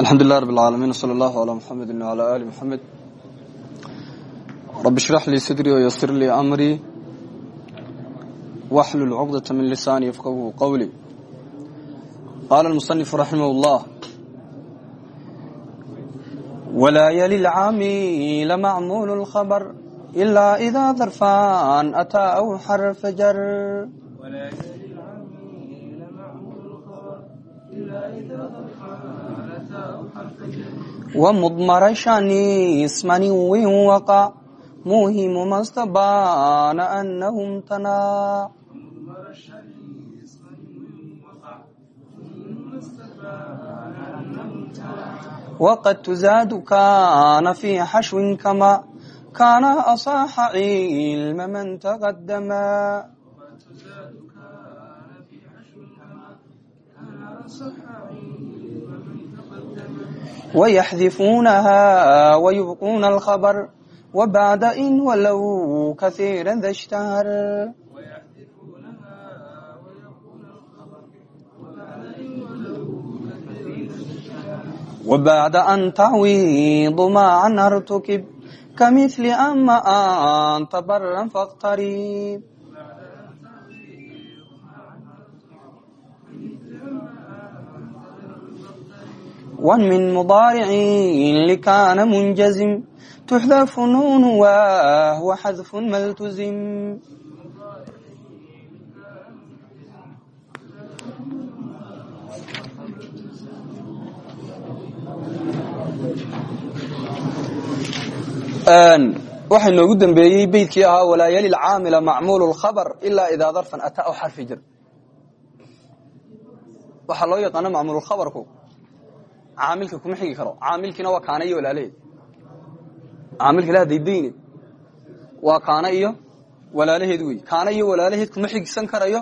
alxamdulilah rab alcaalamiin wsala allahu calaa muxamedin wcalaa aali muxamed rabi ishrax lii sidrii wayasir lii amrii waxlul cuqdata min lisaani yafqahu qowlii qaala almusanifu raximah اllah walaa yali lcaami lamacmuul اlkhabr ilaa idaa darfaan ataa aw xarfajar jar ومضمر شاني اسمني وقع موهم ما استبان أنه امتنع وقد تزاد كان في حشو كما كان أصاح علم من تقدما ويحذفونها ويبقون الخبر وبعد إن ولو كثيرا ذا اشتهر وبعد أن تعويض ما عن ارتكب كمثل أما أنت برا فاقتريب ومن مضارع لكان منجزم تحذف نون وهو حذف ملتزم waxaa noogu dambeeyey beydkii ahaa walaa yali caamila macmuul khabr ilaa idaa darfan ata aw xarfi jar waxaa loo yaqaano macmuul khabarku caamilka kuma xigi karo. Caamilkiina waa kaana iyo walaalaheed caamilka la daydayne waa kaana iyo walaalaheed wey kaana iyo walaalaheed kuma xigsan karayo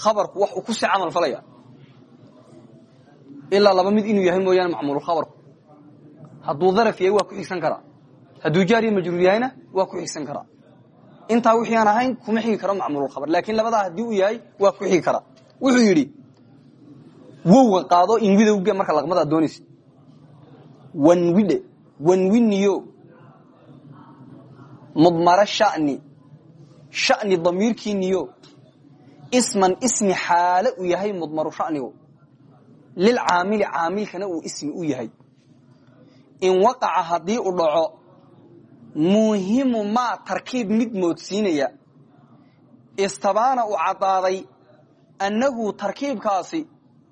khabarku wax uu ku sii camal falaya. Ilaa laba mid inuu yahay mooyaane macmuulkhabarku hadduu daraf yahay waa ku xigsan karaa. Hadduu jaariyo majruur yahayna waa ku xigsan karaa. Intaa wixii aan ahayn kuma xigi karo macmuulkhabar laakiin labadaa haddii uu yahay waa ku xigi karaa. Wuxuu yidhi wowga qaado inwidowge marka laqmada ad doonaysa wanwidhe wanwiniyo mudmaro shani shani damiirkiiniyo isman ismi xaale uu yahay mudmaru shanigo lilcaamili caamilkana uu ismi u yahay. In waqaca haddii u dhaco muhimu maa tarkiib mid moodsiinaya. Istabaana uu caddaaday annahu tarkiibkaasi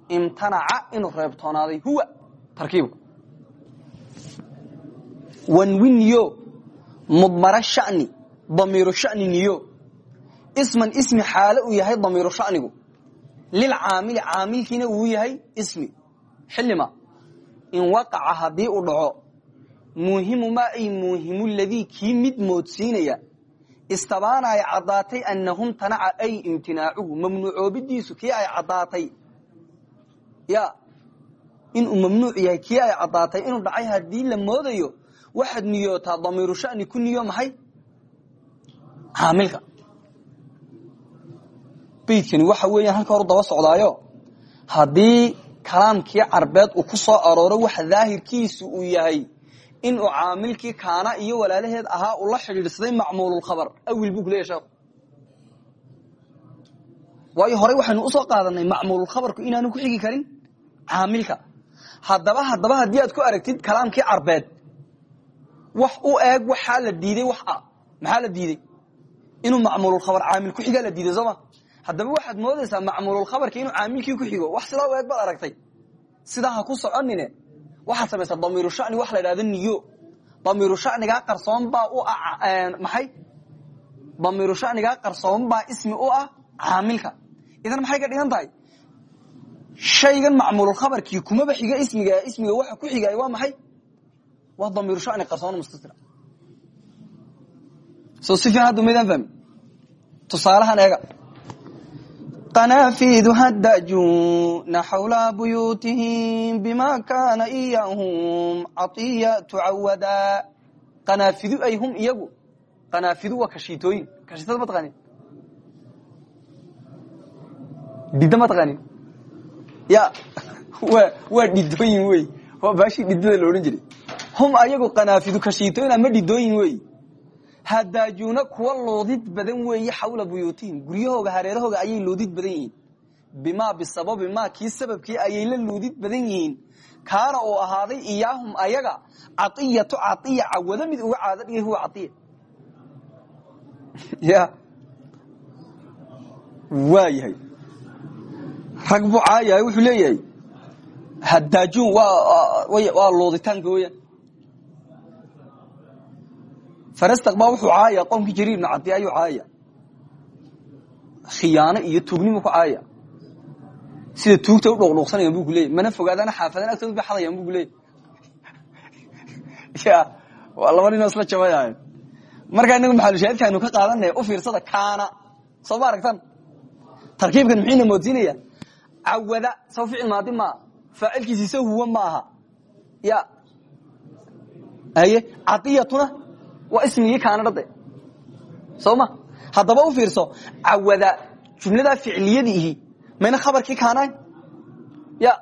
imtanaca inuu reebtoonaaday huwa. Tarkiibku wanwiniyo mudmaro shani. Damiiru shaniniyo isman ismi xaale uu yahay damiiru shanigu. Lilcaamili caamilkiina uu yahay ismi. Xillima in waqaca haddii uu dhaco. Muuhimu maa ay muuhimu ladii kii mid moodsiinaya. Istabaana ay caddaatay annahum tanaca ay imtinaacuhu. Mamnuucoobidiisu kii ay caddaatay ya inuu mamnuuc yahay kii ay caddaatay inuu dhacay haddii la moodayo waxaad niyootaa damiiru shani ku niyo maxay? Caamilka beydkani waxa weeyaan halka horu daba socdaayo haddii kalaamkii carbeed uu ku soo arooro waxa daahirkiisu uu yahay inuu caamilkii kaana iyo walaalaheed ahaa uu la xidhiidhsaday macmuululkhabar awil buu kuleya sheekhu waayo horey waxaynu u soo qaadanay macmuululkhabarku inaanu ku xigi karin caamilka haddaba haddaba haddii aad ku aragtid kalaamkii carbeed wax u eeg waxaa la diiday wax ah maxaa la diidey inuu macmuululkhabar caamil ku xigaa la diiday sooma haddaba waxaad moodaysaa macmuululkhabarka inuu caamilkii ku xigo wax sidaa u eeg baad aragtay. Sidaa ha ku soconine. Waxaad samaysaa damiiru shani wax la idhahdo niyo. Damiiru shanigaa qarsoon baa u ah maxay? Damiiru shanigaa qarsoon baa ismi u ah caamilka. Idan maxay ka dhigan tahay shaygan macmuululkhabarkii kumaba xiga ismiga ismiga waxa ku xigay waa maxay? Waa damiiru shani qarsoon mustatira soo si fiican hadda maydaan tusaalahan eega. Qanaafiduha dajuuna xawla buyuutihim bima kaana iyahum caiya tucawada qanaafidu ay iyagu. Qanaafidu waa kashiitooyin. Kashiitada ma taqaanin didda ma taqaanin ya waa dhidooyin wey waa baashii dhidada la jiray hum ayagu kanaafidu kashiitooyin ama dhidooyin weeyi hadaajuuna kuwa loodid badan weeye xawla buyuutihim guryahooga hareerahooga ayay loodid badan yihiin. Bimaa bisababi maa kii sababkii ayay la loodid badan yihiin. Kaana uu ahaaday iyaahum ayaga caiyatu caiya cawado mid uga caado dhigay huwa caiya ya. Waa yahay rag buu caayahay wuxuu leeyahay. Hadaajuun waa looditaanka weyaan farastaq baa wuxuu caayaya qomkii jariir ibnu ayuu caayaya khiyaano iyo tuugnimo ku caayaya sida tuugta u dhuqdhuuqsanayan bu ku leeyay mana fogaadana xaafadan agtood ba xadayan bu ku leeyay ya waa laba ka qaadanay u fiirsada kaana. Soo ma tarkiibkan muxiina moodsiinaya cawada saw ficil maadi maa faacilkiisi sa huwa ma aha. Ya. Haye cadiyatuna waa ismigii kaana dhade soo ma? Haddaba u fiirso cawada jumladaa ficliyadiihi mayna khabarkii kaanayn? Ya.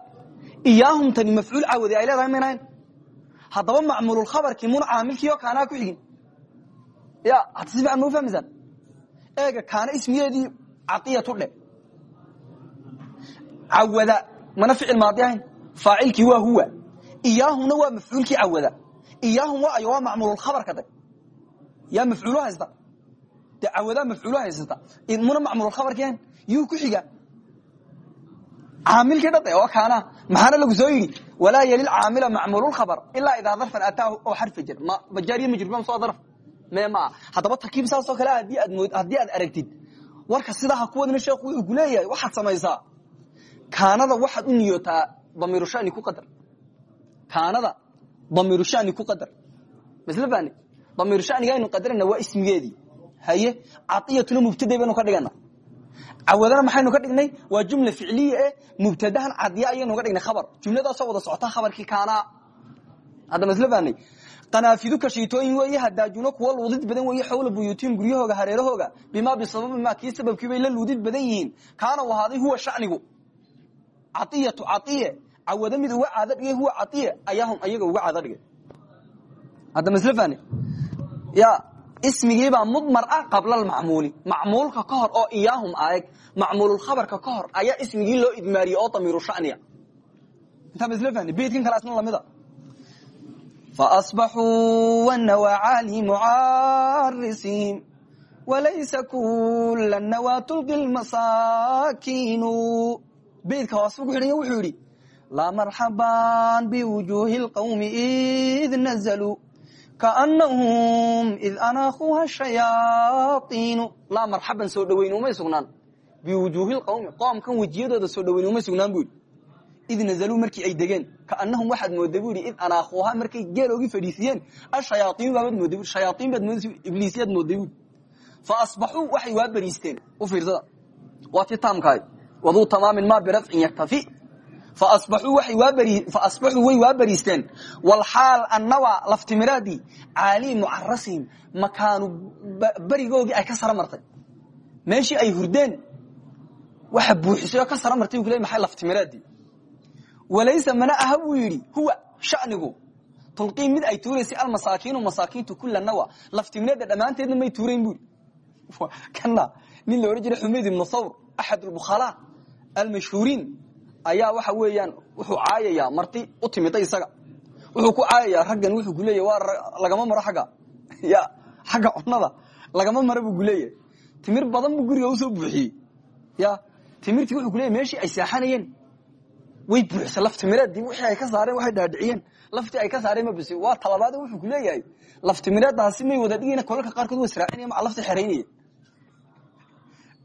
Iyaahum tani mafcuul cawadi ay leedahay maynahayn haddaba macmuululkhabarkii muna caamilkii oo kaanaa ku xigin. Ya hadda si fiican ma u fahmaysaan eega kaana ismigeedii cadiyatu dhe cawada mana ficil maadi ahayn faacilkii waa huwa. Iyaahumna waa mafcuulkii cawada. Iyaahum waa ayo waa macmuululkhabarka de yaa mafcuulo haysta? De cawadaa mafcuulo haysata? Muna macmuululkhabarkii ahayn yuu ku xiga caamilkii dhade oo kaana maxaana lagu soo yidhi? Walaa yali caamila macmuululkhabar ilaa idaa darfan ataahu oo xarfa jir. Bajaariya majrurba soo darf. Me maa haddaba tarkiib saasoo kale mood haddii aad aragtid. Warka sidaa ha kuwadina sheekhu wuxuu ku leeyahay waxaad samaysaa kaanada waxaad u niyootaa damiiru shani ku qadar. Kaanada damiiru shani ku qadar. Masla fahni damiiru shaniga aynu qadarana waa ismigeedii haye cadiyatuna mubtaday baynu ka dhigana cawadana maxaynu ka dhignay waa jumla ficliya e mubtadahan cadiya ayaynu ka dhignay khabar. Jumladaasoo wada socota khabarkii kaana. Hadda masla fahnay qanaafidu kashiitooyin weeye hadaajuna kuwa luudid badan weeye xowla buyuutihim guryahooga hareerahooga bimaa bisababi maa kii sababkii bay la luudid badan yihiin. Kaana ahaaday huwa shanigu caiyatu caiye cawado mid uga caado dhigay huwa caiye ayaahum ayaga uga caado dhigay hadda masla fahne ya ismigiibaa mudmar ah qabla almacmuuli macmuulka ka hor oo iyaahum aeg macmuululkhabarka ka hor ayaa ismigii loo idmaariyey oo damiiru shaniya intaa masla fahne beydkan kale asna lamida فأصبحوا والنوى معارسهم وليس كل النوى تلقي المساكين beydka hoos ku xidhay wuxuu yidhi laa marxaban biwujuuhi lqawmi id nazaluu kaanahum id anaakuha shayaaiinu laa marxaban soo dhoweyn umay sugnaan. Biwujuuhi lqawmi qoomkan wejiyadooda soo dhaweyn umay sugnaan buu yidhi. Id nazaluu markii ay degeen kaanahum waxaad mooda bu yidhi id anaakuuha markay geeloogi fadhiisiyeen ashayaaiin baabad mooda shayaain baad moodaysa ibliisyaad mooday bu fa asbaxuu waxay waa beriisteen u fiirsada. Waa ti waduu tamaamin maa birafcin yaktafi. Fa asbaxuu waxay waa beri fa asbaxuu way waa beriisteen. Walxaal annawa laftimiraadii caalii mucarasihim makaanu berigoogii ay ka sara martay. Ay hurdeen waxa buuxisay ka sara martay u maxay laftimiraadii walaysa mana aha yidhi huwa shanigu tulqii mid ay tuuraysay almasaakiinu masaakiintu kula nawa. Laftimneeda dhammaanteedna may tuurayn bui kana nin la odhan jiray xumayd ibnu thawr axad albukhalaa almashhuuriin ayaa waxa weeyaan wuxuu caayayaa marti u timida isaga. Wuxuu ku caayayaa raggan wuxuu kuleeyahy waa lagama maro agga ya xagga cunada lagama maro buu kuleeyahay timir badan buu guriga u soo buuxiyey. Ya timirtii wuxuu kuleyahy meeshii ay seexanayeen way buuxsa laftimireedii wixii ay ka saareen waxay dhaadhiciyeen. Laftii ay ka saareen ma bisi. Waa talabaad wuxuu ku leeyahay laftimireedaasi may wada dhigayna kolalka qaarkood waa israacinaya maca laftii xeraynaya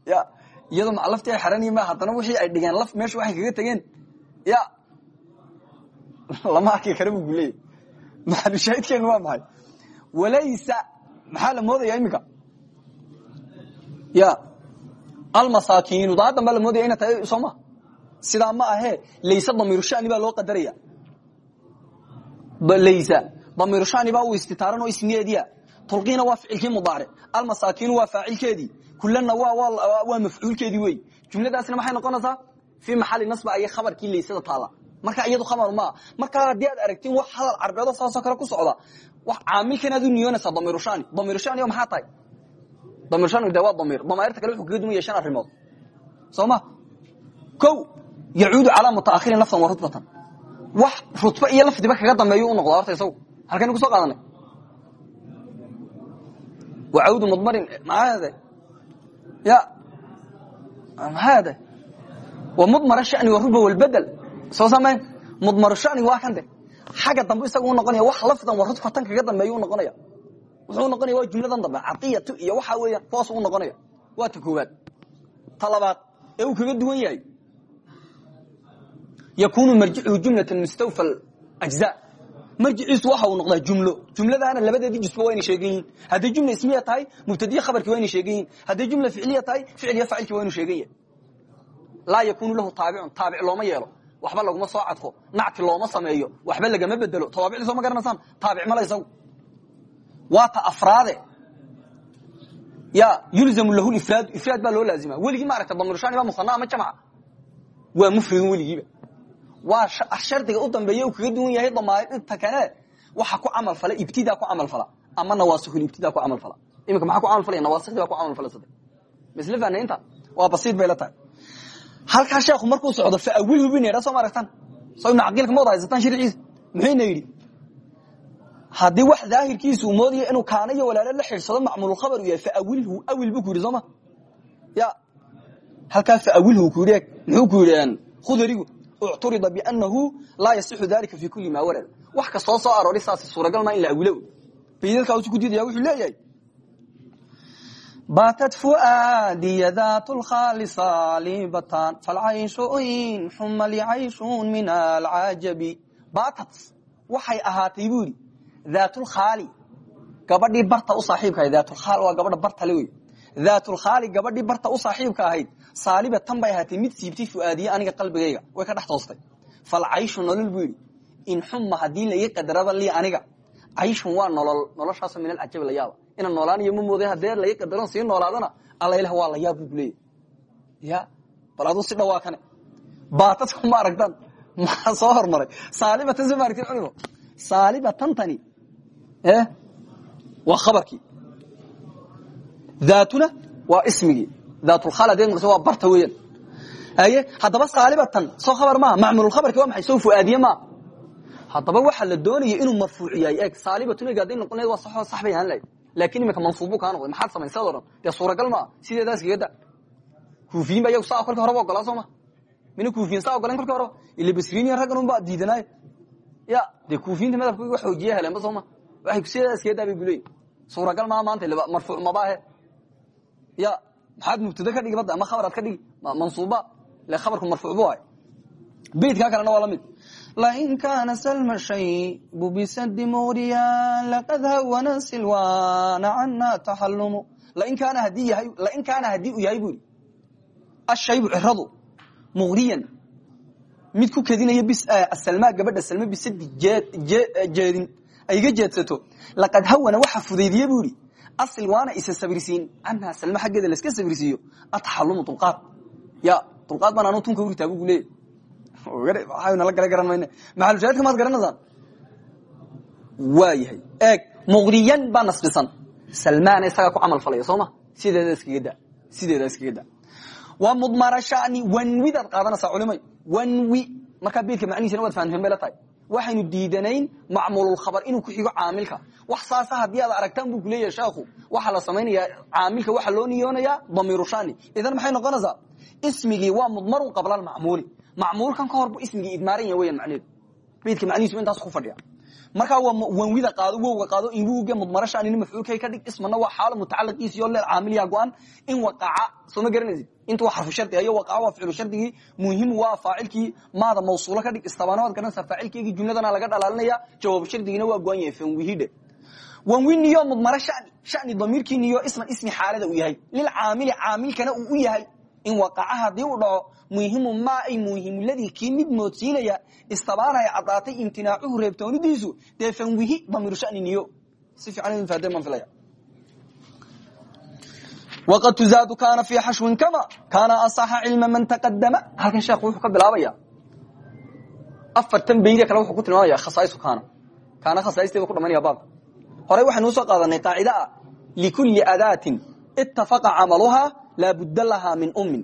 ya iyadoo maca laftii ay xeraynaya ma haddana wixii ay dhigeen laf meesha waxay kaga tegeen. Ya. Lama arki kara buu ku leeyahay maxalushaahidkeenu waa maxay? Walaysa maxaa la moodaya iminka? Ya. Almasaakiinu daadan baa la moodaya ina tahay sooma sidaa ma ahee layse damiiru shani baa loo qadaraya laysa. Damiiru shani baa u istitaaran oo ismigeediia tulqiina waa ficilkii mudaaric. Almasaakiinu waa faacilkeedii kulanna waa mafcuulkeedii wey jumladaasna maxay noqonaysaa? Fii maxali nasba ayay khabarkii laysada taala. Marka iyadu khabar maa markaa haddii aad aragtiin wax hadal carbeedo saasoo kale ku socda wax caamilkan aad u niyoonaysaa damiirushani. Damiirushani maxaa tahay? Damiirushani de waa damiir. Damairta kale wuxuu kaga duwan yahay shan arrimood. Soo ma? Ko yacuudu calaa mutaakhirin laftan wa rutbatan. Wax rutba iyo lafdiba kaga dambeeyu u noqda horta isagu halkaynu ku soo qaadanay. Wacawdu mudmarin maade ya maade wa mudmar shani waruba walbedel soo samayn mudmar shani waa kan de xagga dambe isaga u noqonaya wax lafdan wa rutbatan kaga dambeeyu u noqonaya wuxuu noqonaya waa jumladan dambe cadiyatu iyo waxa weeyaan kuwaas u noqonaya waa ta koowaad ta labaad ee uu kaga duwan yahay yakunu marjicu jumlata mustawfa ajza marjiciisu waxa uu noqdaa jumlo. Jumladaana labadeedii jusba waa inay sheegan yihiin hadday jumla ismiya tahay mubtadiya khabarkii waa inay sheegan yihiin hadday jumla ficliya tahay ficliya faacilkii waa inuu sheegan yahay laa yakunu lahu taabicun taabic looma yeelo. Waxba laguma soo cadfo. Nacti looma sameeyo. Waxba lagama bedelo tawaabicda soo ma garanaysaan taabic male isagu. Waa ta afraade. Ya yulzamu lahu ifraad ifraad baa loo laazima weligii ma aragta damirshaani baa musana ama jamca waa mufridun weligiiba waa shardiga u dambeeye uu kaga duwan yahay damaairta kane waxa ku camal fala ibtidaa ku camal fala ama nawaasikul ibtidaa ku camal fala. Iminka maxaa ku camal falaya nawaasikdi baa ku camal fala sade. Misle fanaynta waa basiid bay la tahay. Halkaa sheekhu markuu socdo faawilhu bin yadha soo ma aragtan soo ibnu caqiilka ma wada haysataan shirciisa muxuyna yidhi haddii wax daahirkiisu uu moodaya inuu kaana iyo walaalo la xidhsado macmuulkhabar uu yahay faawilhu awil buu ku yidhi soo ma? Ya halkaa faawilhu ku yidhi muxuu ku yidhi khudarigu ucturida banahu laa yasixu dalika fi kuli ma warad wax kastoo soo aroori saas suuragal maa in la awilo baydadkaa ku diidaya wuxuu leeyahay baatad fuaadiya dat lkhaalisa libatan falcayshu in xuma licayshun min alcajabi baatad waxay ahaatay buu yidhi daatulkhaali gabadhii barta u saaxiibka daatulkhaal waa gabadha bartale wey daatulkhaali gabadhii barta u saaxiibka ahayd saaliba tan bay ahaatay mid siibtay fuaadiye aniga qalbigayga way ka dhex toostay. Fal cayshu nolol buu yidhi in xuma haddii laii qadaraba lii aniga cayshun waa nolol noloshaasoo min alcajabi la yaaba. Inaan noolaanayo ma mooday haddee laii qadaron sii noolaadana alla ilah waa la yaab buu kuleeyahy ya bal aduu si dhawaa kane. Baatadku ma aragtan maxaa soo hormaray. Saalibatan soo ma aragtin culimo saalibatantani waa khabarkii. Daatuna waa daatulkhal hadee maqso waa barta weeyaan. Haye haddaba saalibatan soo khabar maaha macmululkhabarki waa maxay? Soo fuaadiye maa. Haddaba waxaa la doonaya inuu marfuuc yahay eeg saalibatun eg hadday noqon lahayd waa saxoo sax bay ahaan lahayd. Laakin imika mansuubbuu kaa noqday. Maxaad samaysad o dhan dee suuragal maa sideedaas kaga da? Kuufiyin ba iyagu saa kolka horeba ogolaa soo ma? Mina kuufiyin saa ogoleen kolka horeba ila basriiniya raggan un baa diidanaayo ya dee kuufiyinta madhabka wa xoojiya heleenba soo ma? Waxay sideedaas kaga daa bay kuleeyihin suuragal maa maanta marfuuc mabaahe. Ya maxaad mubtado ka dhigi badda ama khabaraad ka dhigi mansuuba le khabarku marfuuc bu ahay beydkaa kalena waa la mid. Lain kaana salma shaybu bisadi muriya laqad hawana silwana cana taxalumu lain kaana haddii yahay lain kaana haddii uu yahay bu yidhi. Ashaybu ciradu muqriyan mid ku kedinaya bis asalmaa gabadha salme bisadi jeedin ay iga jeedsato. Laqad hawana waxa fudaydiye bu yidhi asil waana isa sabirsiin canhaa salme xaggeeda laska sabirsiiyo ataxalumu dulqaad ya dulqaad baan anu tunka urtaagu gu leeyahy nala gala garan mayne maxalushaahidka maad garanaysaan waa yahay eeg muqriyan baa nasbisan salmaana isagaa ku camal falaya soo ma sideeda iskaga da sideeda iskaga da waa mudmara shani wanwidaad qaadanaysaa culimay wanwi markaa beedka macnihiisana waad fahamteen bay la tahay waxaynu diidanayn macmuululkhabar inuu ku xigo caamilka. Wax saasa haddii aad aragtaan buu kuleeyahay sheekhu waxaa la samaynayaa caamilka waxaa loo niyoonayaa damiiru shani idan maxay noqonaysaa? Ismigii waa mudmarun qabla almacmuuli macmuulkan ka hor bu ismigii idmaaran yahay weyan macnehedu beydka macnihiisu intaas ku markaa wanwida qaado wowga qaado inwuga mudmara shanina mafcuulkay ka dhig ismana waa xaalo mutacalaqiisiyo leel caamilyaa go-an in waqaca soo ma garanaysid? Inta waa xarfu shardi ayo waqaca waa ficlu shardigii muhiim waa faacilkii maada mawsuulo ka dhig istabaana waad garanaysaa faacilkeygii jumladana laga dhalaalinaya jawaabu shardigiina waa go-an yahay fanwihidhe wanwi niyo mudmara shani shani damiirkii niyo isman ismi xaalada uu yahay lilcaamili caamilkana uu u yahay in waqaca haddii uu dhaco muhimu maa ay muhimuladii kii mid moodsiinaya istabaanaya caddaatay imtinaacuhu reebtoonidiisu dee fanwihi damiiru shani niyo. Si filaya waqad tuzaadu kaana fii xashwin kama kaana asaxa cilma man taqadama halkan sheekhu wuxuu ka bilaabaya afartan beyde kale wuxuu ku tilmaamaya khasaa'isu kaana. Kaana khasaa'isteeda ku dhamanaya baabka. Horey waxaynu u soo qaadanay qaacida ah likulli adaatin ittafaqa camaluhaa laa budda lahaa min ummin.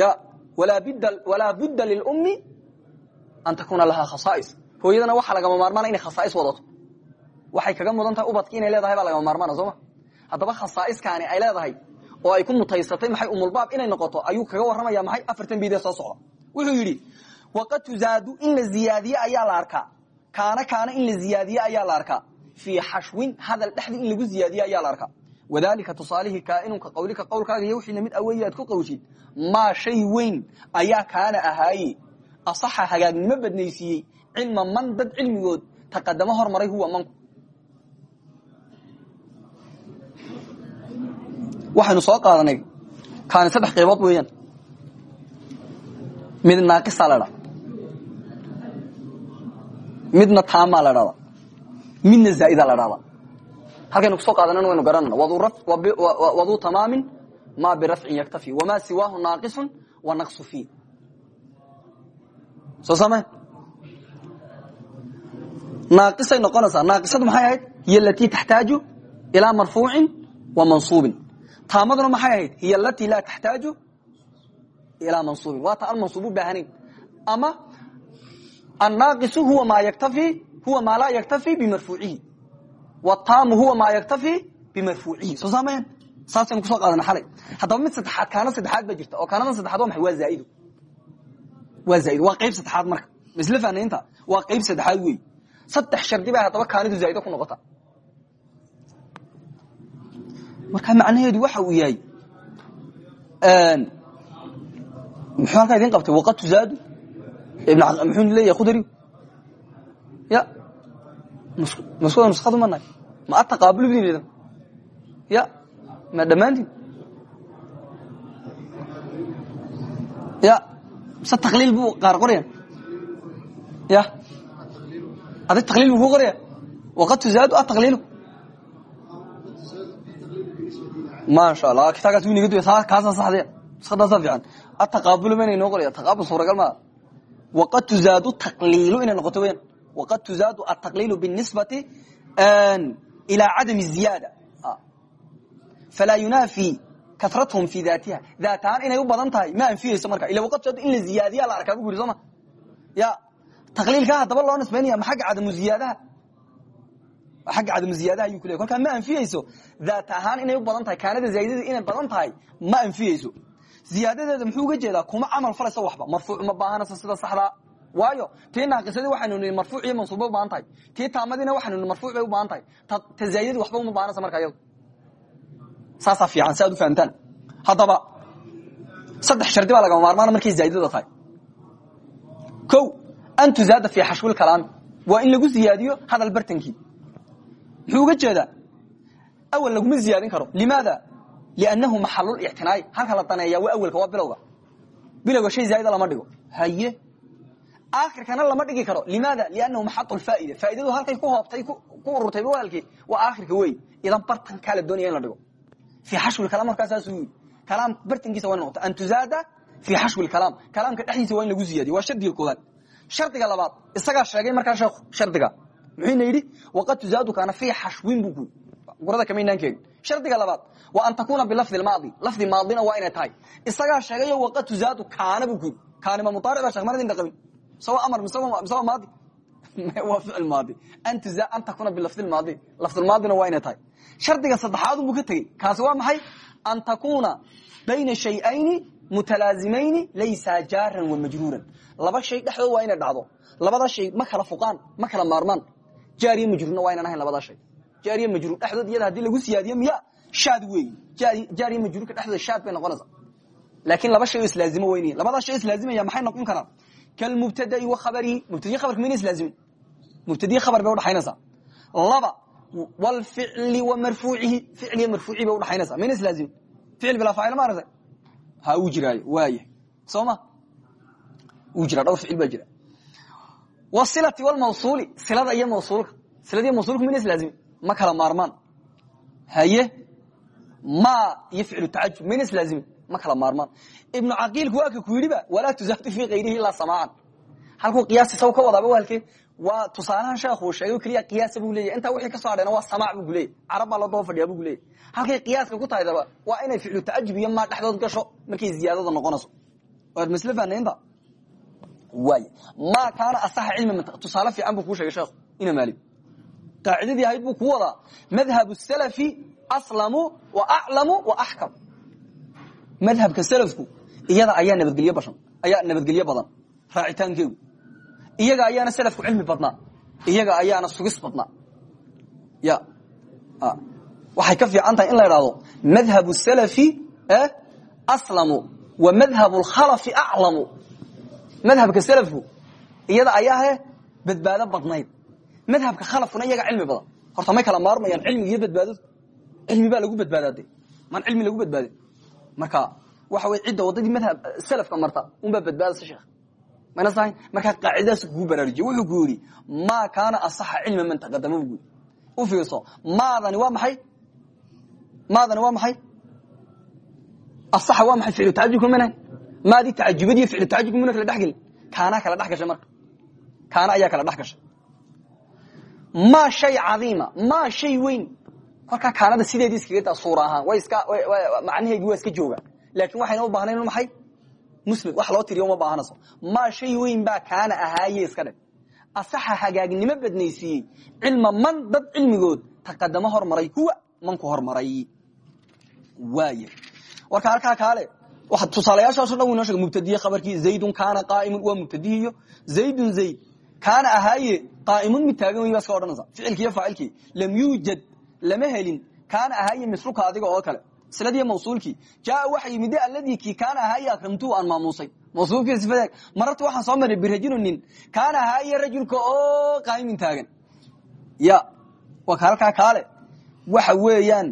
Ya walaa budda lilummi an takuuna lahaa khasaa'is. Hooyadana waxaa lagama maarmaana inay khasaa'is wadato. Waxay kaga mudan tahay ubadki inay leedahay baa lagama maarmaana sooma khasaa'iskaani ay leedahay oo ay ku mutaysatay maxay umulbaab inay noqoto ayuu kaga warramaya maxay afartan beyde soo socda? Wuxuu yidhi waqad tuzaadu in la ziyaadiye ayaa la arkaa. Kaana kaana in la ziyaadiye ayaa la arkaa. Fii xashwin hadal dhexdii in lagu ziyaadiye ayaa la arkaa wadalika tusaalihii kaainunka qawlika qowlkaaga iyo wixii la mid aweeye aad ku qawshid maa shay weyn ayaa kaana ahaaye asaxa hagaagnimo badnaysiiyey cilma man dad cilmigood taqadamo hormaray huwa manku waxaynu soo qaadanay kaani saddex qaybood weeyaan mid naaqisa la dhaa midna taamaa la dhahda midna zaa'ida la dhahda halkaynu ku soo qaadanana waynu garanana waduu tamaamin ma birafcin yaktafi. Wamaa siwaahu naaqisun wa naqsu fiih soo same naaqisay noqonaysaa naaqisadu maxay ahayd hiy alatii taxtaaju ilaa wa mansuubin taamaduna maxay ahayd hiy alatii laa taxtaaju ilaa mansuubin waa ta almansuub u baahanayn ama annaaqisu huwa maa yaktafi huwa maa laa yaktafi bimarfuucihi wtaamu huwa maa yaktafi bimarfuucihi soo saamayan saasaynu ku soo qaadana xalay. Haddaba mid saddexaad kaana saddexaad baa jirta oo kaanada saddexaad waa maxay? Waa zaaido waa zaaido waa qayb saddexaad marka. Misle fahnaynta waa qayb saddexaad wey saddex shardi baa haddaba kaanidu zaaido ku noqota. Marka macnaheedu waxa uu yahay muxuu halkaa idin qabtay? Waqad tuzaadu muxuu leeyahay khudari ya maskuda nuskadu ma nahay ma ataqaabul bdin ya ma dhammaantiin? Ya mise takliil buu qaar qoraya? Ya adig takliil buu ku qoraya? Waqad tuzaadu ataqliilu maasha allah kitaabkaas wuu inaga duya kaasaa saxdaya. Nuskadaasaa fiican. Ataqaabulu mayna inoo qoraya? Taqaabul suuragal maa? Waqad tuzaadu taqliilu inay noqoto weyaan wqad tuzaadu ataqliilu binisbati ilى cadami ziyaada falaa yunaafi karathum fi daatiha daat ahaan inay u badan tahay ma anfiyeyso marka ila waqad tuzaadu in la ziyaadiya la arkaa bu yiri sooma ya taqliilkaa haddaba loo nisbaynaya ma agga cadamu ziyaadaha agga cadamu ziyaadaha ayuu ku leey kolkaa ma anfiyeyso daat ahaan inay u badan tahay kaanada zaa'idada inay badan tahay ma anfiyeyso ziyaadadeeda muxuu uga jeedaa kuma camal falayso waxba marfuuc ma baahanayso sida saxdaa waayo tii naaqisadii waxaynu nii marfuuc iyo mansuuba ubaahan tahay. Tii taamadiina waxaynu nii marfuuc bay ubaahan tahay. Ta zaayadii waxba uma baahanaysa marka iyado saasaa fiican si aad u fahamtaan haddaba saddex shardi baa lagama maarmaana markay zaa'idada tahay. Ko an tuzaada fii xashwil kalaami. Waa in lagu ziyaadiyo hadal bartankii. Muxuu uga jeedaa awal laguma ziyaadin karo. Limaada? Liannahu maxalulictinaay halka la daneeya waa awelka waa bilowga. Bilowga shay zaa'ida lama dhigo. Haye akhirkana lama dhigi karo. Limaada? Liannahu maxadu lfaa'ida faaidadu halkay ku hoobtay ku ururtay walaalkii waa aakhirka wey idan bartankaa la doonaya in la dhigo. Fii xashwi kalaam markaa saasuu yii kalaam bartankiisa waa noqota an tuzaada xashwi kalaam. Kalaamka dhexdiisa waa in lagu ziyaadiyo. Waa shardiga koodaad shardiga labaad isagaa sheegay markaa sheekhu shardiga. Muxuuna yidhi waqad tuzaadu fii xashwin buu ku gurada kamaynaan keegin. Shardiga labaad wa an takuuna bilafdi maadi lafdi maadina waa inay tahay. Isagaa sheegayo waqad tuzaadu kaana buu ku yidhi. Kaanima mudaaric baa sheekh maradin dhaqamin sawa amar mise waa maadi waa ficil maadi an takuna bilafdi maadi lafdulmaadina waa inay tahay shardiga saddexaadun buu ka tegey kaasi waa maxay an takuuna bayna shayayni mutalaazimayni laysa jaaran wa majruuran laba shay dhexdood waa inay dhacdo labada shay ma kala fuqaan ma kala maarmaan jaariya majruurna waa inan ahayn labada shay jaariya majruur dhexdood iyada haddii lagu siyaadiyo miya shaad weey jaariya majruurka dhexdooda shaad bay noqonaysaa laakiin laba shay oo islaazimo weynihin labada shay islaazimaya maxay noqon karaan kalmubtadai wa khabarihi mubtadiy khabarka mayna islaazimin mubtadiy khabar bay udhaxaynaysaa laba wlficli wa marfuucihi ficliya marfuucihi bay udhaxaynaysaa mayna islaazimin ficil bilaa faacil ma aragtay ha uu jiraayo waaya soo ma wuu jiraa dhowr ficil baa jira wasilati walmawsuuli silada iyo mawsuulka silada iyo mawsuulka mayna islaazimin ma kala maarmaan haye ma iyo ficlu tacajub mayna islaazimin ma kala maarmaan. Ibnu caqiilku waa ka ku yidhiba walaa tuzaadu fii kayrihi ilaa samaacan halkuu qiyaas isaga ka wadaaba halkee waa tusaalahan sheekhu sheegay keliya qiyaasa buu leeyahy intaa wixii ka soo hadheena waa samaac bu kuleeyay carab baa loo daba fadhiyaa bu kuleeyay halkay qiyaaska ku tahay daba waa inay ficlu tacajub iyo maa dhexdood gasho markay ziyaadada noqonayso. Waad masle fahnaynta waay. Maa kaana asaxa cilmi tusaale fiican buu kuu sheegay sheekhu. Ina maali qaacidadii ahayd buu ku wadaa. Madhabu salafi aslamu wa aclamu wa axkam madhabka salafku iyada ayaa nabadgelyo bashan ayaa nabadgelyo badan raacitaankeegu iyaga ayaana salafku cilmi badnaa iyaga ayaana sugis badnaa ya waxay ka fiican tahay in la idhahdo madhabu salafi aslamu wa madhab lkhalafi aclamu madhabka salafku iyada ayaahe badbaado badnayd madhabka khalafkuna iyaga cilmi badan horta may kala maarmayaan cilmiga iyo badbaadadu cilmi baa lagu badbaadaade maan cilmi lagu badbaadin marka waxa wey cidda waddadii madhab salafka marta unbaa badbaadasa sheekh. Mayna sahayn markaa qaacidadaas kugu baraarujiye wuxuu ku yidhi maa kaana asaxa cilma man taqadama bu yidhi. U fiirso maadani waa maxay? Maadani waa maxay? Asaxa waa maxay ficlu tacajubka mana maadii tacajubadiiyo ficlu tacajubka muna kala dhex gelin. Kaanaa kala dhex gashay marka. Kaana ayaa kala dhex gashay. Maa shay cadiima maa shay weyn kolkaa kaanada sideedii iskaga daa suura ahaan? Way iska macnaheedii waa iska jooga. Laakin waxayna u baahnayn maxay? Muslim wax loo tiriyo uma baahanayso maa shay weyn baa kaana ahaaye iska dhig. Asaxa hagaagnimo badnaysiiyey cilma man dad cilmigood taqadamo hormaray huwa manku hormaray. Waay warka halkaa kaale tusaalayaashaaso dhan inoo sheg mubtadiye khabarkii zaydun kaana qaaimun waa mubtadihiyo zaydun zayd kaana ahaaye qaaimun mid taagan iska odhanaysa ficilki iyo lam yuujad lama helin kaana ahaaye misluka adiga oo kale. Siladiiyo mawsuulkii jaaa waxa yimid aladii kii kaana ahaaye akramtuhu aan maamuusay. Mawsuulkii sifadeeg mararta waxaan soo maray birajulinin kaana ahaaye rajulka oo qaaimin taagan. Ya waa ka halkaa kaale. Waxa weeyaan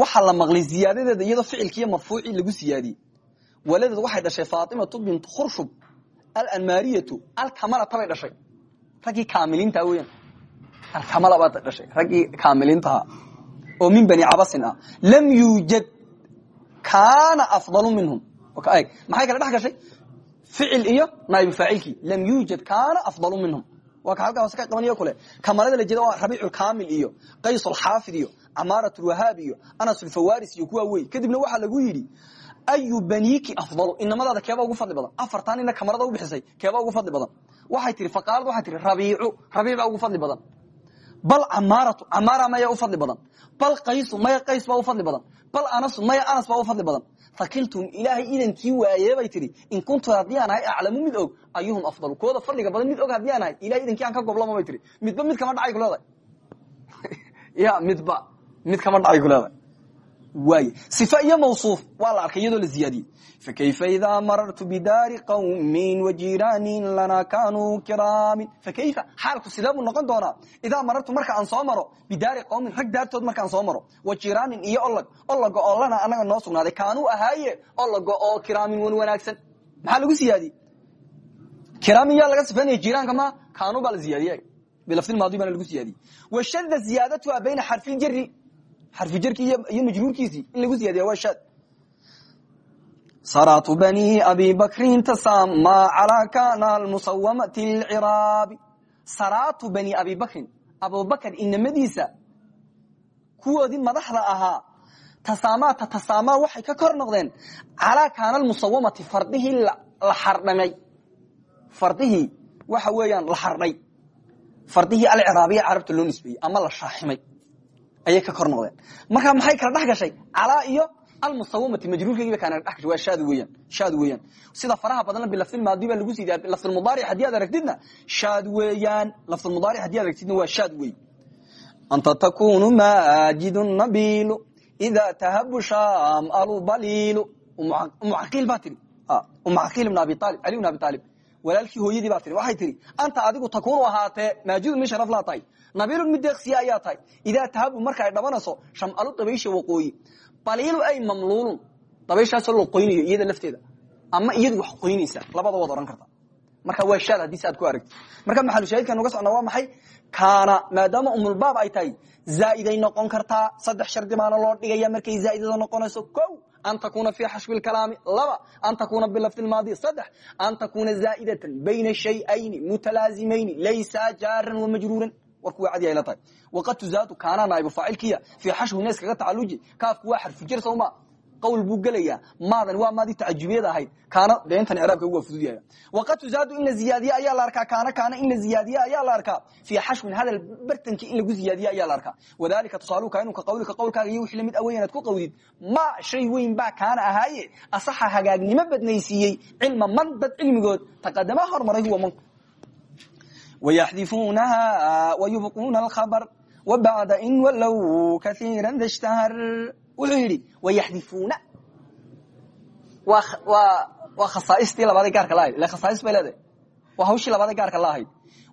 waxaa la maqlay ziyaadadeeda iyadoo ficilkiiyo marfuucii lagu siyaadiyey. Waladeed waxay dhashay faatimatu bintu khurshub alanmaariyatu alkamalata bay dhashay. Raggii kaamiliinta weyaan alkamala baa dhashay. Raggii kaamiliintaha oo min bani cabasin ah lam yuujad kaana afdalu minhum. Maxay kala dhex gashay? Ficil iyo naaibu faacilkii lam yuujad kaana afdalu minhum. Waa ka halkaa hoose ka qabanayo kule. Kamalada la jeeda waa rabiiculkaamil iyo qaysulxaafid iyo camaaratulwahaab iyo anasulfawaris iyo kuwa wey kadibna waxaa lagu yidhi ayu baniki afdalu? Inamadaada keebaa ugu fadli badan. Afartan ina kamarada u bixisay keebaa ugu fadli badan. Waxay tihi faqaalad waxay tihi rabiicu rabiic baa ugu fadli badan bal camaaratu camaara maya u fadli badan. Bal qaysu maya qays baa u fadli badan. Bal anasu maya anas baa u fadli badan. Fakiltum ilaahay idankii waaye bay in kuntu haddii aclamu mid og ayuhum afdalu. Kooda fadliga badan mid og haddii aan ahay aan ka goblama bay tihi midba mid kama dhacay kuleedahay ya midba mid kama dhacay kuleedahay waay صifa iyo mawصuuf waa la arkay iyadoo la ziyaadiyey. Fakayfa idaa marartu bidaari qawmin wajiraanin lana kanuu kiraamin. Fakayfa xaalku sidee buu noqon doonaa. Idaa marartu marka aan soo maro bidaari qawmin rag daartood markaan soo maro wajiraanin iyo olog ologa oo lana anaga noo sugnaaday kaanuu ahaaye ologa oo kiraamin wan wanaagsan. Maxaa lagu siyaadiyey kiraamin yaa laga sifaynaya jiraanka ma kaanuu baa la ziyaadiye bilafdilmaadi baana xarfijarki iyo majruurkiisii in lagu ziyaadiya waa shaad saratu bani abi bakrin tasama calaa kana almusawamati lciraabi saratu bani abi bakrin abubakr inamadiisa kuwoodii madaxda ahaa tasaamaata tasaamaa waxay ka kor noqdeen calaa kaana almusawamati fardihii la xardhamay fardihii waxa weeyaan la xardhay fardihii alciraabiya carabta loo nisbeeyey ama la shaaximay ayay ka kor noqdeen marka maxay kala dhex calaa iyo almusawamati majruurkeygii ba kaana dhex gashay. Waa shaad weeyaan shaad weeyaan. Sida faraha badanna bilafdilmaadi baa lagu siidaa lafdilmudaaric haddii aad aragtidna shaad weeyaan. Lafdilmudaaric haddii ad aragtidna waa shaad weey. Anta takunu maajidun nabiilu idaa tahabu shaam alu baliilu. Umu caqiil baa tiri. Umu caqiil ibn abi aalib cali ibn abi aalib walaalkii hooyadii baa tiri waxay tihi anta adigu takunu ahaatee maajidun min sharaf laa tahay. Nabiilun mid deeqsiya ayaa tahay. Idaa tahabu marka ay dhabanayso shamalu dabaysha waqooyi baliilu ay mamluulun dabayshaasoo la qoynayo iyada lafteeda. Ama iyadu wax qoynaysa labada waad karta. Marka waa shaad haddii si aad ku aragti marka maxalushaahidkan uga socnaa waa maxay? Kaana maadaama umulbaab ay tahay zaa'iday noqon kartaa saddex shardi baana loo dhigaya markay zaa'idada noqonayso ko an takuna fi xashwi kalaami laba an takuna bilafdi maadi saddex an takuna zaa'idatan bayna shayayni mutalaazimayni laysa jaaran wamajruuran warku waa cadi ayla tahay waqad tuzaadu kaana naaibu faacilkiya fii xashwi nees kaga tacaluji kaafku waa xarfu jir sowma qawl buu gelaya maadan waa maadii tacajubiyada ahayd. Kaana deentan icraabka waa fudud yahay waqad tuzaadu in la ziyaadiye ayaa la arkaa. Kaana kaana in la ziyaadiye ayaa la arkaa. Fii xashwin hadal bartanki in lagu ziyaadiye ayaa la arkaa. Wadalika tusaaluka inuu ka qawlika qowlkaaga iyo wixii la mid aweyn ah aad ku qawdid ma shay weyn baa kaana ahaaye? Asaxa hagaagnimo badnaysiiyey. Cilma man dad cilmigood. Taqadama hormaray huwa manku wayxdifuunaha wayubquuna alkhabar. Wabacda in wallow kaiira dashtahr wuxuu yidhi wayaxdifuuna waa khasaaistii labaadee gaarka lahayd ile khasais bay leedahay. Waa hawshii labaadee gaarka laahayd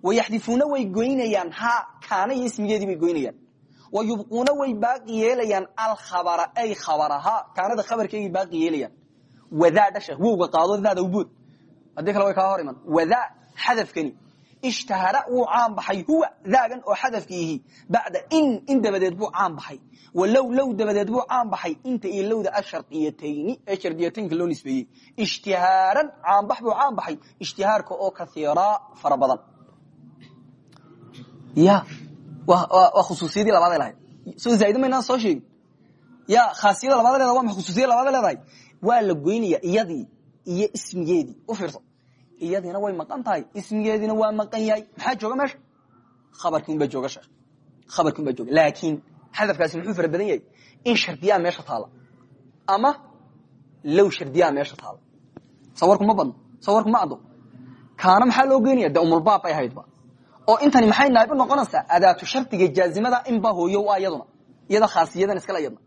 wayaxdifuuna way goynayaan. Ha kaana iyo ismigeedii bay goynayaan. Wayubquuna way baaqi yeelayaan. Alkhabara ay khabarahaa kaanada khabarkeygay baaqi yeelayaan. Wadaa dhasha wowga qaado daada ubood haddii kale way kaa hor iman. Wadaa xadafkani ishtahara wuu caan baxay huwa daagan oo xadafkiihi bacda in in dabadeed buu caan baxay. Walow low dabadeed buu caan baxay inta iyo lowda ashardiyatayni ee shardiyataynka loo nisbeeyey. Ishtihaaran caanbax buu caan baxay ishtihaarka oo kaiiraa fara badan. Ya waa khusuusiyadii labaada lahayd. Soo zaaida maynaan soo sheegin. Ya khaasiyada labaada leedahay waa ma khusuusiyada labaada leedahay waa la goynaya iyadii iyo ismigeedii. U fiirso iyadiina way maqan tahay ismigeediina waa maqan yahay. Maxaa jooga meesha abarki unbaa jooga sheekh. Khabarki unbaa jooga. Laakiin hadafkaasi muxuu fara badan yahay? In shardiyaa meesha taala. Ama low shardiyaa meesha taala. Sawarku ma badno sawarku ma addo. Kaana maxaa loo geynaya de umulbaab bay ahaydba oo intani maxay naayb u noqonaysaa? Adaatu shardiga jaazimada inba hooyo u ah iyaduna. Iyada khaasiyadan iskala iyadna.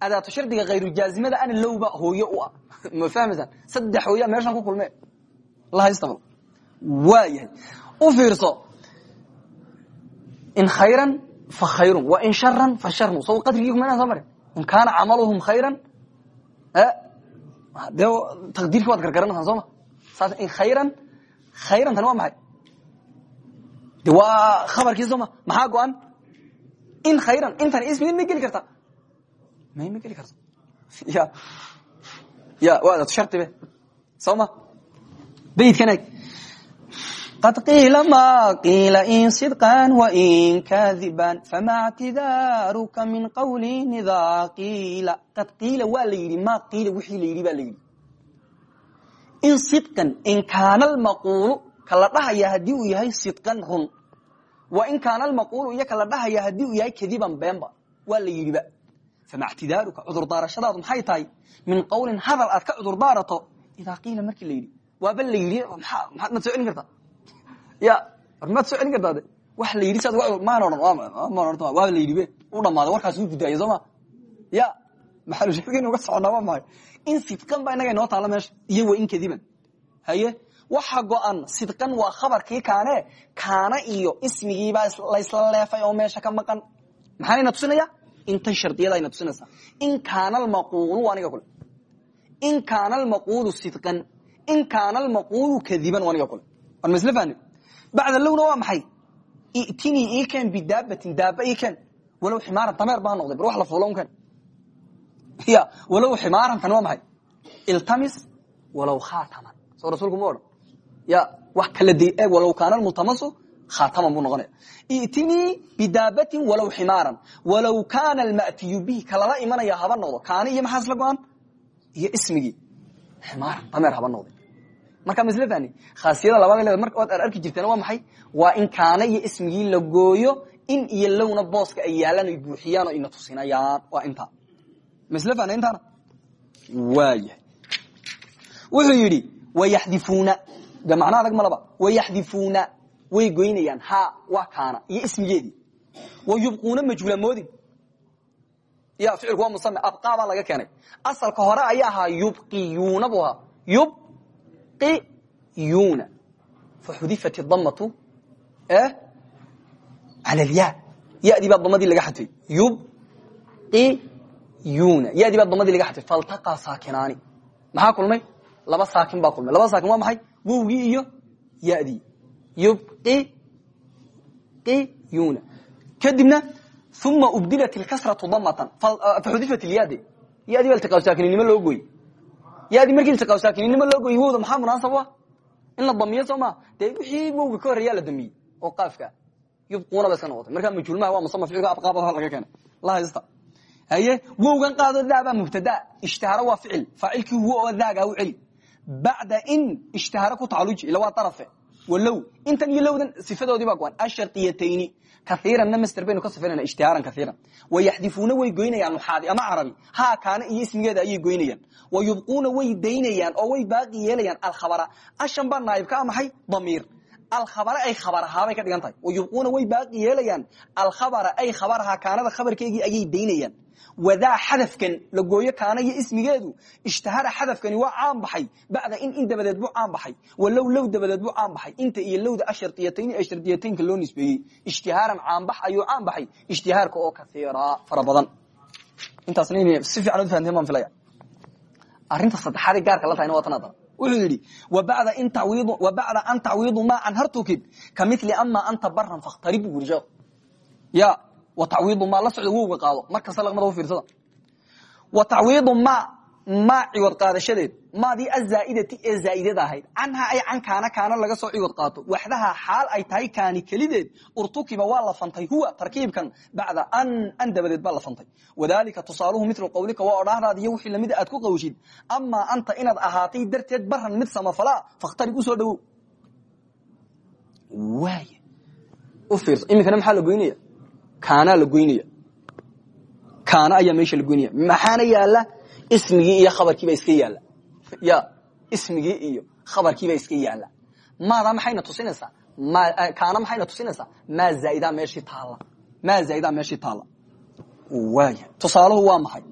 Adaatu shardiga hayru jaazimada ana lowba hooyo u ah. Ma fahmaysaan saddex hooyaa meeshan ku kulme waayahay u fiirso. In khayran fa khayrun. Wa in sharan fa sharun so qadrigii kumanaan soo marin in kaana camaluhum khayran dee taqdiirki waad gargaranaysaan soo ma. Saas in khayran khayran tani waa maxay? De waa khabarkii soo ma? Maxaa go-an? In khayran intani ismigeed may geli kartaa may ma geli karto? Ya ya waa adaatu shardi be. Soo ma baydkan eg qad qiila ma qiila in sidqan wain kaadiban fama ctidaaruka min qawlin idaa qad qiila waa la ma qiila wixii la yidhi baa la in sidqan in kaana almaquulu kala dhahaya haddii uu yahay sidqan run. Wa in kaana almaquulu iyo kala dhahaya haddii uu yahay kadiban beenba waa la yidhiba fama ctidaaruka cudurdaarashadaadu maxay tahay? Min qawlin hadal aad ka cudurdaarato idaa qiila markii la waaba la yidhi maad soo celin kartaa? Ya maad soo celin kartaa wax la yidhi saad maan ohan waaba la yidhi u dhamaaday warkaas u guddaaya soo ma? Ya maxalushakin uga soconaa waa mahay in sidqan baa inaga inoo taala meesha iyo wa in kadiban. Haye waxa go-an waa khabarkii kaane kaana iyo ismigiibaa laysla leefay oo meesha ka maqan. Maxaanayna tusinaya? Intan shardiyada ayna tusinaysaa in kaana almaquulu aniga kule. In kaana almaquulu sidqan in kaana almaquulu kadiban aniga kule waan ma isla fahni bacda lowna waa maxay itinii ii keen bidaabatin daaba ii keen walow ximaaran dameer baa noqday bar wax la fuula un keen ya walow ximaaran tan waa maxay iltamis walow khaataman soo rasuulku ma odhan ya wax kala day eeg walow kaana almultamasu khaataman buu noqonaya itinii bidaabatin walow ximaaran walow kaana alma'tiyu bihi kalala imanaya haba noqdo kaani iyo maxaa isla go-an iyo ismigii ximaaran dameer haba noqday marka masl fani khaasiyada labada leed marka ood arki jirteen waa maxay? Waa in kaana iyo ismigii la gooyo in iyo lowna booska ay yaalaan ay buuxiyaan oo ina tusinayaan waa intaa masl fani intaana? Waayahay wuxuu yidhi wayaxdifuuna de macna adag malaba wayaxdifuuna way goynayaan. Ha waa kaana iyo ismigeedii wayubquuna majhuula moodin. Ya ficilku waa musame abqaa baa laga keenay. Asalka hore ayaa ahaa yubqiyuuna buu ahaa yuna faxudifat damatu al lya yadii baa damadii laga xadfay yubqiyuna yadii baa damadii laga xadfay faltaqaa saakinaani maxaa kulmay laba saakin baa kulmay laba saakin waa maxay wowgii iyo yadii yubqiyuna kadibna uma ubdilat ilkasratu damatan faxudifat ilyade yadii baa iltiqaa saakininimo loo gooy yadii markii iltiqaa saakininimo loo gooy wowda maxaa munaasab ah in la damiyo soo ma? Dee wixii wowga ka horreeyaa la damiyey oo qaafka yubquuna ba iska noqotay. Markaa majhuulmaha waa musama ficilka abqaabada laga keenay. La haysta. Haye wowgan qaado daabaa mubtada. Ishtihaaro waa ficil. Faacilkii huwa oo daagaa u celi. Bacda in ishtihaaro ku tacaluji ila waa arafe walow intan iyo lowdan sifadoodii baa go-an ashariyatayni kaiiranna master baynu ka sifaynana ishtihaaran kaiiran wayaxdifuuna way goynayaan nuxaadi ama carabi haa kaana iyo ismigeeda ayay goynayaan wayubquuna way daynayaan oo way baaqi yeelayaan alkhabara ashan baa naayib ka maxay damiir alkhabara ay khabarahaabay ka dhigan tahay wayubquuna way baaqi yeelayaan alkhabara ay khabarahaa kaanada khabarkeygii ayay daynayaan wadaa xadafkan la gooyo kaana iyo ismigeedu ishtahara xadafkani waa caan baxay. Bacda in in dabadeed buu caan baxay. Walow low dabadeed buu caan baxay. Inta iyo lowda ashariyatayn ashariyataynka loo nisbeeyey. Ishtihaaran caanbax ayuu caan baxay. Ishtihaarka oo kaiiraa fara badan. Intaasna inay si fiican u fahanteen baan filaya arrinta saddexaad ee gaarka la tahayna waa tan hadda wuxuu yidhi wabacda an tacwiidu ma can hartukib ka mili ama anta baran fakhtarib buu yidhi sheekhu ya wa tacwiidu ma la socda wowga qaado mar kasta laqmada u fiirsada wa tacwiidu ma ma ciwad qaadashadeed. Maadii azaaidati ee zaaidada ahayd. Canhaa ay can kaana kaana laga soo ciwad qaato. Waxdaha xaal ay tahay kaani kelideed. Urtukiba waa la fantay. Huwa tarkiibkan bacda an an dabadeed baa la fantay. Wadalika tusaaluhu milu qawlika waa odhaahdaad iyo wixii lamida aad ku qawshid amaa anta inaad ahaatay darteed baran mid samafalaa fakhtarib u soo dhawow waay u fiirso. Iminkana maxaa la goynaya kaanaa la goynaya kaana ayaa meesha la goynaya maxaana yaalla ismigii iyo khabarkiiba iska yaalla ya ismigii iyo khabarkiiba iska yaalla maadaa maxayna tusinaysaa? Kaana maxayna tusinaysaa? Maa zaa'idaa meeshii taalla. Maa zaa'idaa meeshii taalla. Waaya tusaaluhu waa maxay?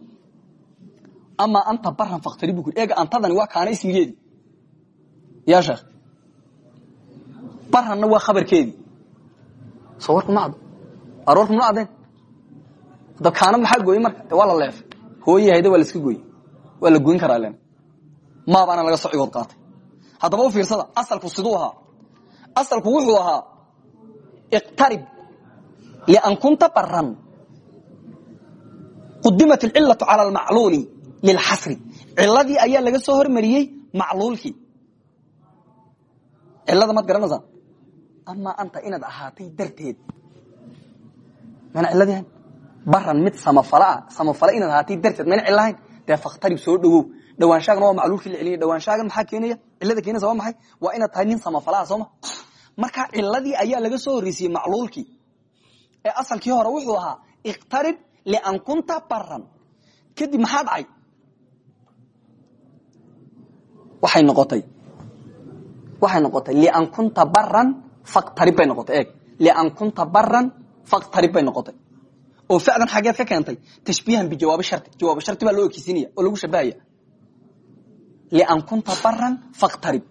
Amaa anta baran faktari bu eega antadani waa kaana ismigeedii ya sheekh. Baranna waa khabarkeedii soo warku caddo aroorku ma caddeen hadda kaana maxaa gooyey marka? Waa la leefay. Hooye hayda waa la iska gooyey. Waa la goyn karaa len. Maabaana laga soo cigood qaatay. Haddaba u fiirsada asalku siduu ahaa. Asalku wuxuu ahaa iqtarib lian kunta baran qudimat alcilatu cala almacluuli lilxasri. Ciladii ayaa laga soo hormariyey macluulkii. Cilada maad garanaysaa? Amaa anta inaad ahaatay darteed mana ahayn baran mid samafalaa samafala inaad ahaatay darteed mayna cilahayn dee fakhtarib soo dhawow dhawaanshaagan waa macluulkii la celiya dhawaanshaagan maxaa keenaya? Cilada keenaysa waa maxay? Waa inaad tahay nin samafalaa sooma marka ciladii ayaa laga soo horreysiyey macluulkii. Ee asalkii hore wuxuu ahaa iqtarib lian kunta baran kadib maxaa dhacay? Waxay noqotay. Waxay noqotay lian kunta baran faktarib bay noqotay eeg. Lian kunta baran faktarib bay noqotay oo facdan xageed ka keentay tashbiihan bijawaabi sharti jawaab sharti baa loo ekeysinaya oo lagu shabahaya lian kunta baran faktarib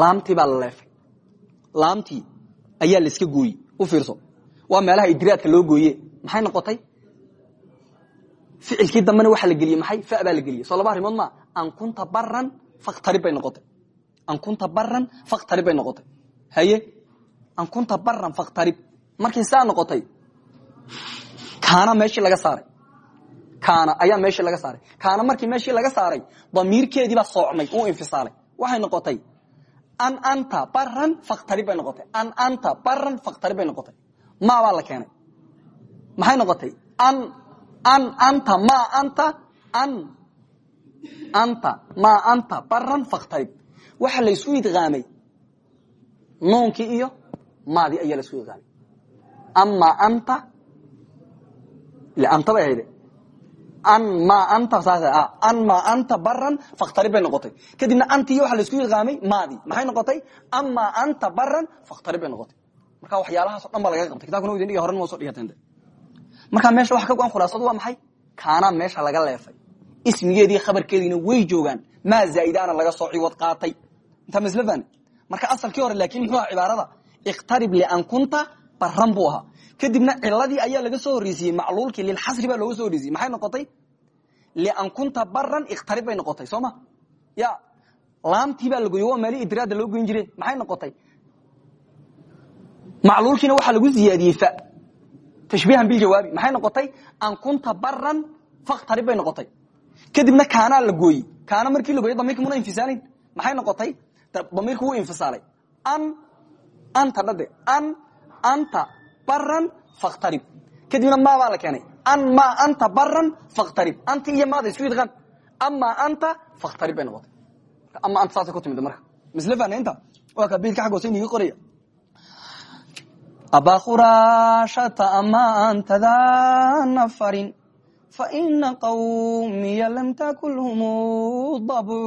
laamtii baa la leefay laamtii ayaa la iska gooyey u fiirso waa meelaha idraadka loo gooye maxay noqotay ficilkii dambena waxaa la geliyey maxay fa baa la geliyey soo laba arrimood maa an kunta baran faktarib bay noqotay an kunta baran faktarib bay noqotay haye an kunta baran faktarib markii saa noqotay kaana meeshii laga saaray. Kaana ayaa meeshii laga saaray. Kaana markii meeshii laga saaray damiirkeedii baa soocmay uu infisaalay. Waxay noqotay an anta baran faktarib noqotay. An anta baran faktarib noqotay. Maa baa la keenay? Maxay noqotay? An an anta ma anta an anta ma anta baran faktarib waxa laysu idqaamay nuunkii iyo maadii ayaa laysu idqaamay ama anta anta bay ahayde an ma anta saas an ma anta baran faktarib bay noqotay kadibna antii waxa la isku idqaamay maadii maxay noqotay ama anta baran faktarib bay noqotay marka waxyaalahaas o dhan baa laga qabtay kitabkuna idin dhigi horen ma so dhigateen marka meesha waxa ka go-an khulaasadu waa maxay kaanaa meesha laga leefay ismigeedii khabarkeediina way joogaan maa zaa'idaana laga soo ciwad qaatay intaa masla fahni marka asalkii baran buu ahaa. Kadibna ciladii ayaa laga soo horreysiyey macluulkii lilxasri baa looga soo horreysiyey maxay noqotay? Lian kunta baran ikhtarib bay noqotay soo ma? Ya laamtii baa la goye waa meeli idraada loo goyn jire maxay noqotay? Macluulkiina waxaa lagu ziyaadiyey fa tashbiihan biljawaabi maxay noqotay? An kunta baran faktarib bay noqotay. Kadibna kaanaa la gooyey. Kaana markii la gooyey damirka muna infisaalayn maxay noqotay? Damirku wuu infisaalay. An anta dhade an anta baran faktarib kadibna maabaa la keenay an ma anta baran faktarib anti iyo maada isku idqaan ama anta faktarib bay noqotay ama anta saasay ku timid marka misle fanaynta waa ka beydka xaggoose iniga qoraya abaa khuraashata anta daa nafarin faina qawmiya lam takulhum dabcu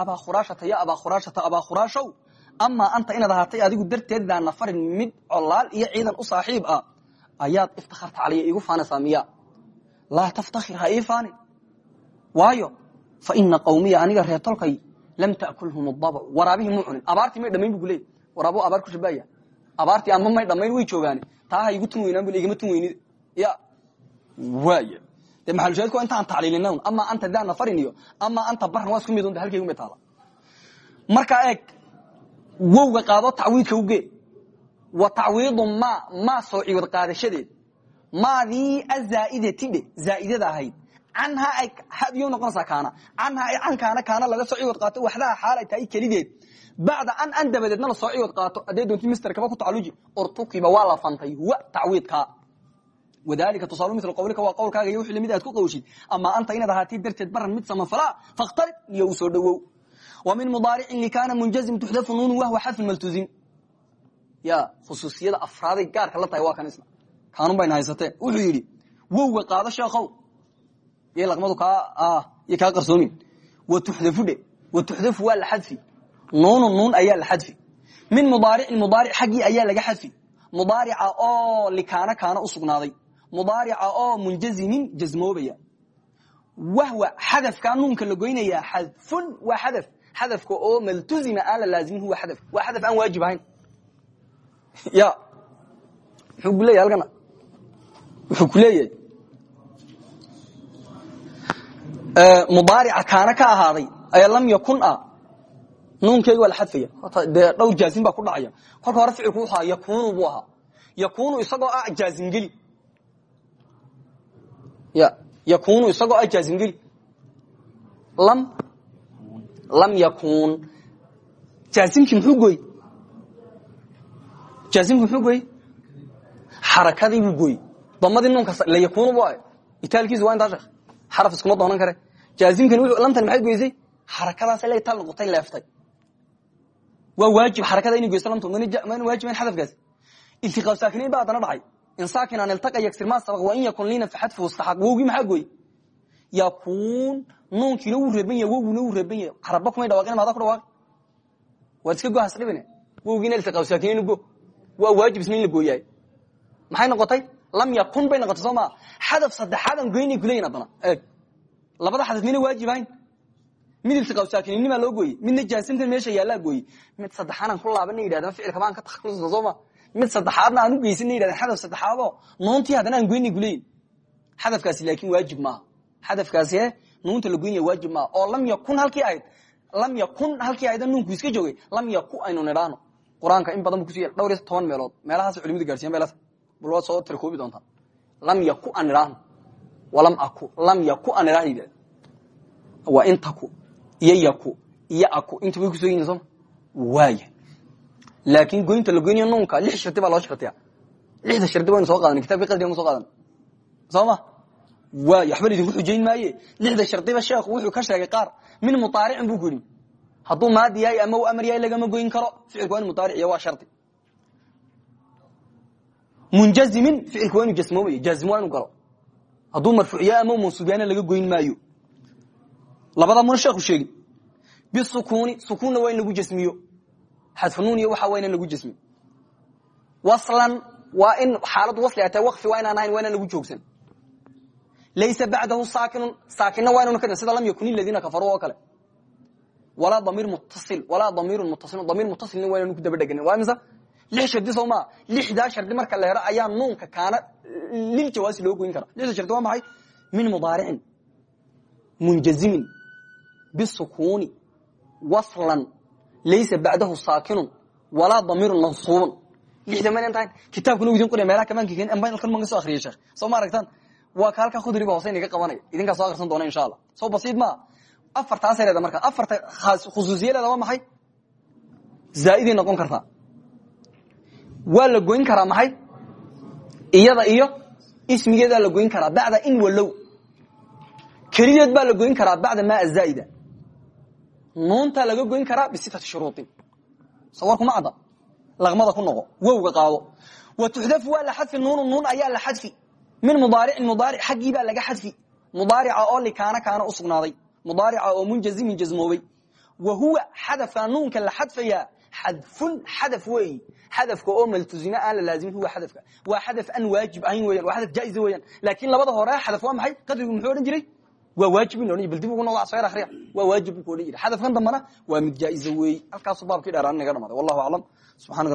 abaa khuraashata ya abaa khuraashata abaa khuraashow amaa anta inaad ahaatay adigu darteed daa nafarin mid colaal iyo ciidan u saaxiib ah. Ayaad iftakharta calaya igu faanaysaa miya. Laa taftakhir ha ii faanin. Waayo faina qawmiya aniga reer lam takulhum dabcu waraabihii muu cunin. Abaartii may dhamayn bu ku waraabo abaar ku shabaya abaartii ama may dhamayn way joogaane taa igu tun weynaan bu igama tun weynid ya waaya de maxalushaahidku waa intaan tacliilina amaa anta daa nafarin iyo. Amaa anta baran waa isku mid un halkaygu may taala. Markaa eeg wowga qaado tacwiidka uge wa tacwiidu ma maa soo ciwad qaadashadeed. Maadii azaaidati dhe zaaidada ahayd. Canhaa hadiyo noqonaysaa kaana. Canhaa ay can kaana laga soo ciwad qaato waxdaha xaal ay tahay kelideed. Bacda an an dabadeedna la soo ciwad qaato. Haddee doonti mister kaba ku tacaluji ortukiba waa la fantay. Huwa tacwiidkaa wadalika tusaal mil qawlika waa qowlkaaga iyo wixii la mid aad ku qawshid amaa anta inaad ahaatay darteed baran mid samafalaa fakhtarib iyo soo dhowow min mudaaricin likana munjazim tuxdafu nuunu wahwa xadfun maltuzim. Ya khusuusiyada afraaday gaarka la tahay waa kan isna. Kaanun bayna haysatee. Wuxuu yidhi wowga qaado sheekow iyo laqmadu kaa iyo kaa qarsoomin. Wa tuxdafu dhe wa tuxdafu waa la xadfi. Nuunu nuun ayaa la xadfi. Min mudaaricin mudaaric xaggii ayaa laga xadfi. Mudaarica oo likaana kaana u sugnaaday. Mudaarica oo munjazimin jasmoobaya wahwa xadafkaa nuunka la goynayaa xadfun waa xadafka oo maltuzima aan la laazimin huwa xadaf waa xadaf aan waajib ahayn. Ya. Muxuu ku leeyahy halkana wuxuu ku leeyahay. Mudaarica kaana ka ahaaday ee lam yakun a nuunkeyga waa la xadfaya. Dee dhowr jaazim baa ku dhacaya. Kolka hore ficilku wuxu ahaa yakunu buu ahaa. Yakunu isagoo ah jaazimgeli ya. Yakunu isagoo ah jaazimgeli lam lam yakun jaazimkii muxuu gooy jaazimki muxuu gooy xarakadii buu gooy damadii nuunka la yakunu bu itaalkiisu waa intaa sheekh xaraf iskuma doonan kare jaazimkani lamtan maxay goysay xarakadaas la itaal noqotay leeftay waa waajib xarakada inay goyso lamtu mana waajibayn xadafkaasi iltiqaab saakinayn baa haddana dhacay in saakinan iltaqa yagsir maa sabaq wa in yakun liina faxadfuhu istaxaq wowgii maxaa gooy yakuun nuunkiina wuu reeban yahay wowguna wuu reeban yahay caraba kumay dhawaaqin maada ku dhawaaqi waad iska gohas dhibine. Wowgiina iltiqaab saakinayn go. Waa waajib isna in la maxay noqotay? Lam yakun bay noqotay soo maa xadaf haddana. Eeg. Labada xadaf waajib ahayn. Mid iltiqaab saakininnima loo gooyey midna jaasimtan meesha yaallaa gooyey mid saddexaanaan ku laabana yidhahdaan ficilka baan ka takhalusna ma mid saddexaadna aan u geysana yidhahdaan xadaf saddexaadoo. Nuuntii haddana aan goynay kuleeyin waajib maaha. Xadafkaasi e nuunta la goynaya waajib maaha oo lam yakun halkii ahayd lam yakun halkii ahayda nuunku iska joogay lam yaku aynu nidhaano qur'aanka in badan bu kusu dhowr iyo toban meelood. Meelahaas culimadu garsiyan meelaas bal soo tirkoobi doontaan lam yaku aan nidhaahno. Walam aku lam yaku aan nidhaah yidhahda waa in taku iyo yaku iyo aku. Inta way ku soo yihiin sooma waaya laakiin goynta la goynayo nuunka lix shardi baa loo shardiya lixda shardi waynu soo qaadan kitabkii qadrigan soo qaadan soo ma waay waxba laidinku xujayn maaye? Lixda shardiba sheekhu wuxuu ka sheegay qaar. Min muaaricin bu ku yidhi maadi yahay ama u amar yahay lagama goyn karo ficilku waa inu muaaric waa shardi. Munjazimin ficilku waa inu jasmoomaya jaazim waa inu galo. Hadduu yahay ama mansuub laga goyn maayo. Labada muna sheekhu sheegin. Bisukuni sukuunna waa in lagu jasmiyo. Xadfunuun iyo waxa waa lagu jasmiyo waslan waa in xaaladu wasli tahay waqfi waa inaan ahayn lagu joogsan laysa bacdahu saakinun saakinna waa inanu ka sida lam yakun iladiina kafaruu oo kale walaa damiir muttasil walaa damiirun muttasilun damiir muttasilna waa inanu ku daba dheganin waa imisa lix shardi soo maa lixdaa shardi marka la helo ayaa nuunka kaana liljawaasi loo goyn kara lixda shardi waa maxay min mudaaricin munjazimin bisukuni waslan laysa bacdahu saakinun walaa damiirun mansuubun lixda maynan tahayn kitaabkuna u idin qoraya meelaha kamaanka keen amba halkan ma ka soo akhriyay sheekh soo ma aragtaan waa ka halkaa khudriba hoose inaga qabanaya idinkaa soo akrisan doona insha allah. Soo basiid maa afartaasay leeda marka. Afarta khusuusiyadeeda waa maxay? Zaa'iday noqon kartaa waa la goyn karaa maxay? Iyada iyo ismigeedaa la goyn karaa. Bacda in walow keligeed baa la goyn karaa bacda maa zaa'ida nuuntaa laga goyn karaa bisitati shuruuin sawarkuma cadda. Laqmada ku noqo. Wowga qaado. Wa tuxdafu waa la xadfi nuunu. Nuun ayaa la xadfi min mudaaricin mudaaric xaggii baa laga xadfi. Mudaarica oo likaana kaana u sugnaaday. Mudaarica oo munjazimin jasmoobay wa huwa xadafka nuunka la xadfayaa xadfun xadaf weeyi xadafka oo maltuzime aan la laazimin huwa xadafka. Waa xadaf aan waajib ahayn weyan waa xadaf jaa'iza weeyaan. Laakiin labada hore xadaf waa maxay? Qadrigu muxuu odhan jiray? Waa waajib in odhan bal dib ugu noqo soo akhriya. Waa waajib buu ku odhan jiray. Xadafkan dambana waa mid jaa'iza weeyi halkaasuu baabkii dheeraan inaga dhamaaday wallahu aclam. Subxaanaka